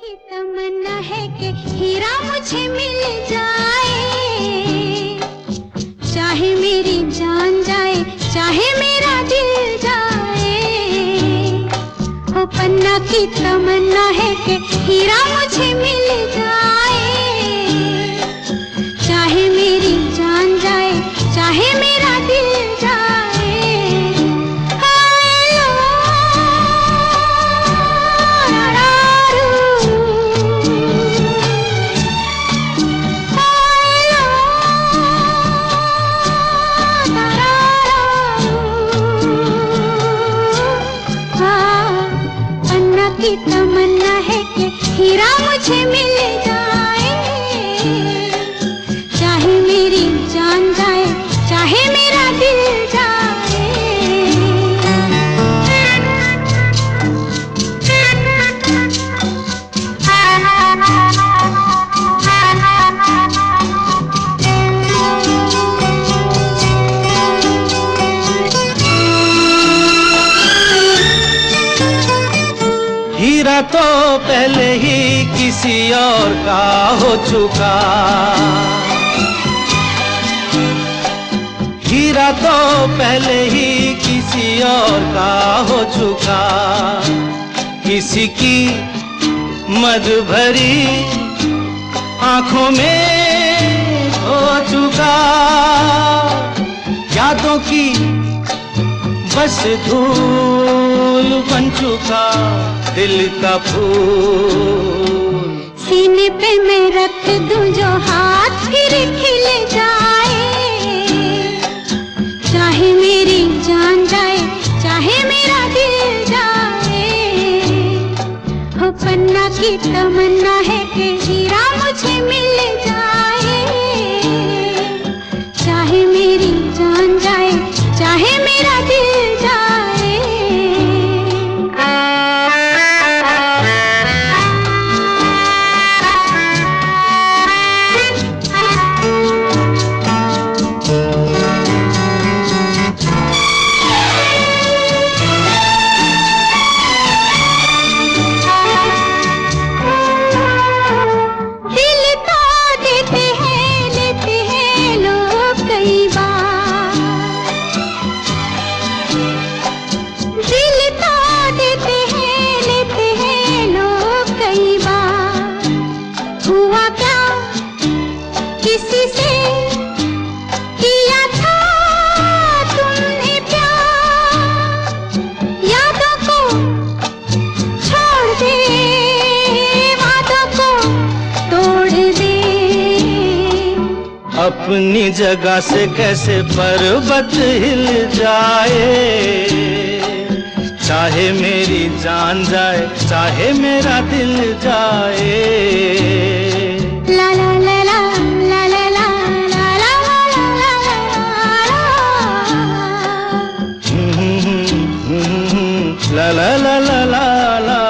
की तमन्ना है कि हीरा मुझे मिल जाए। चाहे मेरी जान जाए, चाहे मेरा दिल जाए। पन्ना की तमन्ना है कि हीरा मुझे मिल जाए। की तमन्ना है कि हीरा मुझे मिल जाए। चाहे मेरी जान जाए चाहे मेरा पहले ही किसी और का हो चुका। हीरा तो पहले ही किसी और का हो चुका। किसी की मद भरी आँखों में हो चुका। यादों की बस धूल बन चुका। दिल का फूल। सीने पे मैं रख दूँ जो हाथ फिर खिल जाए। चाहे मेरी जान जाए, चाहे मेरा दिल जाए। हो पन्ना की तमन्ना है कि हीरा मुझे मिल जाए। चाहे मेरी जान जाए, चाहे मेरा दिल अपनी जगह से कैसे पर्वत हिल जाए चाहे मेरी जान जाए चाहे मेरा दिल जाए ला ला ला ला ला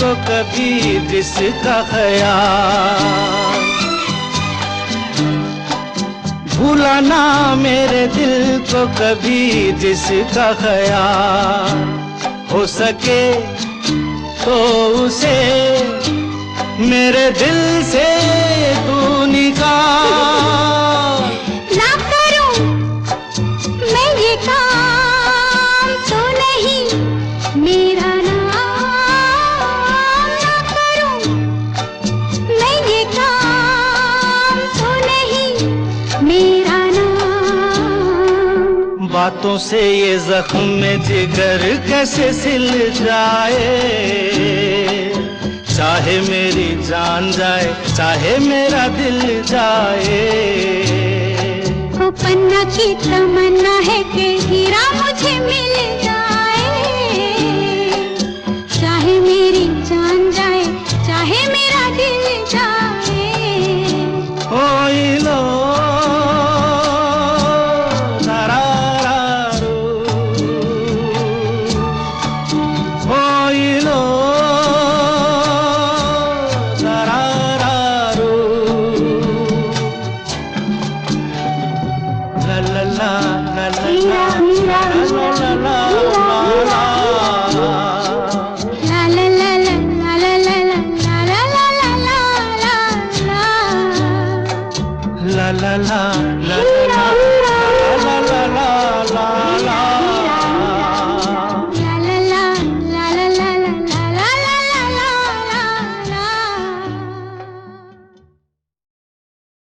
को कभी जिसका ख्याल। भूला ना मेरे दिल को कभी जिसका ख्याल। हो सके तो उसे मेरे दिल से तू निकाल बातों से ये जख्म जिगर कैसे सिल जाए? चाहे मेरी जान जाए, चाहे मेरा दिल जाए। पन्ना की तमन्ना है के हीरा मुझे मिल।